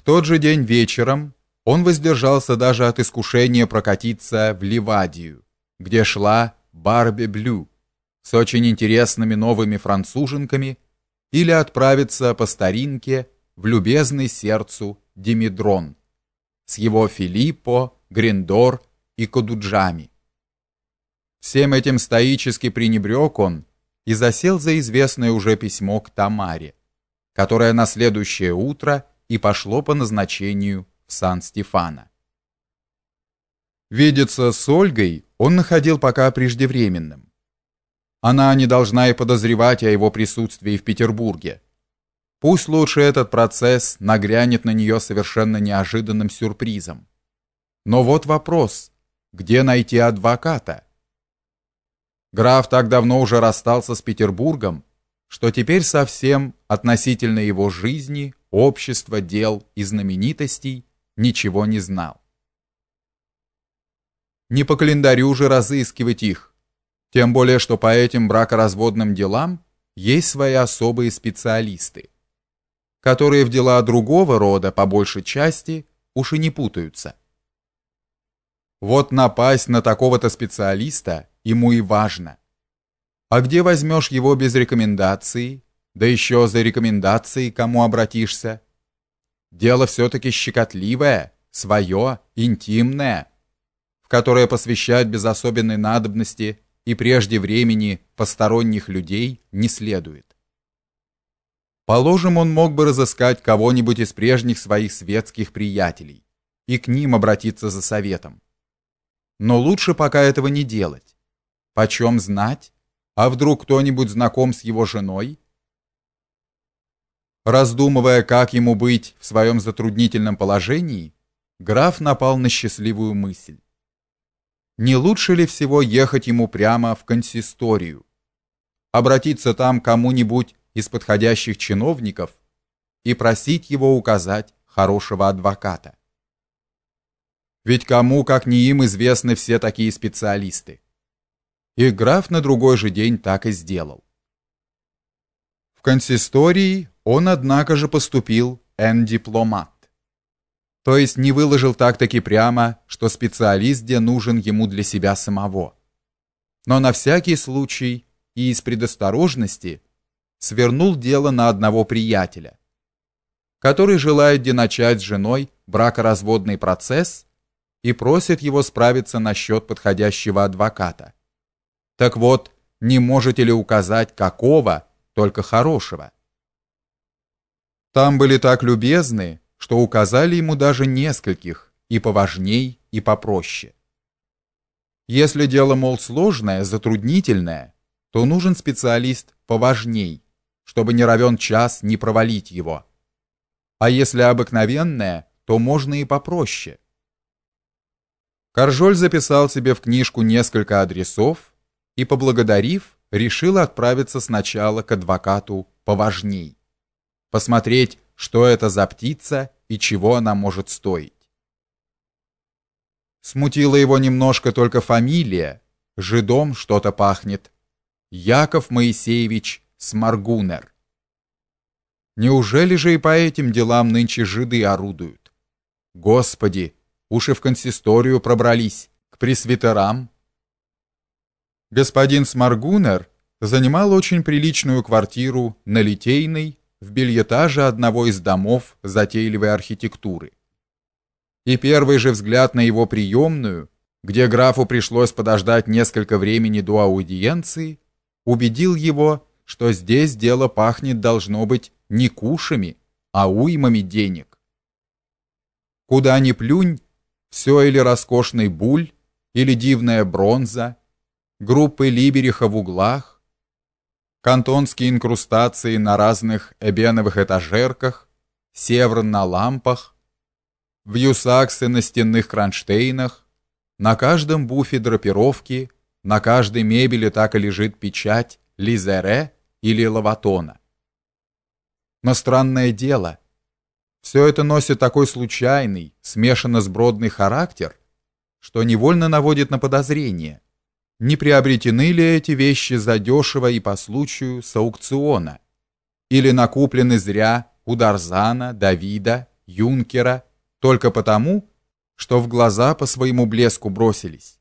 В тот же день вечером он воздержался даже от искушения прокатиться в Ливадию, где шла Барби Блю с очень интересными новыми француженками или отправиться по старинке в любезный сердцу Димедрон с его Филиппо, Гриндор и Кодуджами. Всем этим стоически пренебрег он и засел за известное уже письмо к Тамаре, которое на следующее утро и пошло по назначению в Сан-Стефано. Видеться с Ольгой он находил пока преждевременным. Она не должна и подозревать о его присутствии в Петербурге. Пусть лучше этот процесс нагрянет на нее совершенно неожиданным сюрпризом. Но вот вопрос: где найти адвоката? Граф так давно уже расстался с Петербургом, что теперь совсем относительно его жизни, общества, дел и знаменитостей ничего не знал. Не по календарю же разыскивать их, тем более что по этим бракоразводным делам есть свои особые специалисты, которые в дела другого рода по большей части уж и не путаются. Вот напасть на такого-то специалиста ему и важно. А где возьмешь его без рекомендации, да еще за рекомендацией кому обратишься? Дело все-таки щекотливое, свое, интимное, в которое посвящать без особенной надобности и прежде времени посторонних людей не следует. Положим, он мог бы разыскать кого-нибудь из прежних своих светских приятелей и к ним обратиться за советом. Но лучше пока этого не делать. Почем знать? А вдруг кто-нибудь знаком с его женой? Раздумывая, как ему быть в своем затруднительном положении, граф напал на счастливую мысль. Не лучше ли всего ехать ему прямо в консисторию, обратиться там к кому-нибудь из подходящих чиновников и просить его указать хорошего адвоката? Ведь кому, как не им, известны все такие специалисты. И граф на другой же день так и сделал. В консистории он, однако же, поступил эн-дипломат. То есть не выложил так-таки прямо, что специалист где нужен ему для себя самого. Но на всякий случай и из предосторожности свернул дело на одного приятеля, который желает где начать с женой бракоразводный процесс и просит его справиться насчет подходящего адвоката. Так вот, не можете ли указать какого, только хорошего? Там были так любезны, что указали ему даже нескольких, и поважней, и попроще. Если дело, мол, сложное, затруднительное, то нужен специалист поважней, чтобы не равен час не провалить его. А если обыкновенное, то можно и попроще. Каржоль записал себе в книжку несколько адресов и, поблагодарив, решил отправиться сначала к адвокату поважней, посмотреть, что это за птица и чего она может стоить. Смутила его немножко только фамилия, жидом что-то пахнет. Яков Моисеевич Смаргунер. Неужели же и по этим делам нынче жиды орудуют? Господи, уж и в консисторию пробрались, к пресвитерам. Господин Смаргунер занимал очень приличную квартиру на Литейной в бельэтаже одного из домов затейливой архитектуры. И первый же взгляд на его приемную, где графу пришлось подождать несколько времени до аудиенции, убедил его, что здесь дело пахнет должно быть не кушами, а уймами денег. Куда ни плюнь, все или роскошный буль, или дивная бронза, группы либериха в углах, кантонские инкрустации на разных эбеновых этажерках, севрон на лампах, вьюсаксы на стенных кронштейнах, на каждом буфе драпировки, на каждой мебели так и лежит печать Лизере или Лаватона. Но странное дело, все это носит такой случайный, смешанно сбродный характер, что невольно наводит на подозрение, не приобретены ли эти вещи задешево и по случаю с аукциона, или накуплены зря у Дарзана, Давида, юнкера только потому, что в глаза по своему блеску бросились.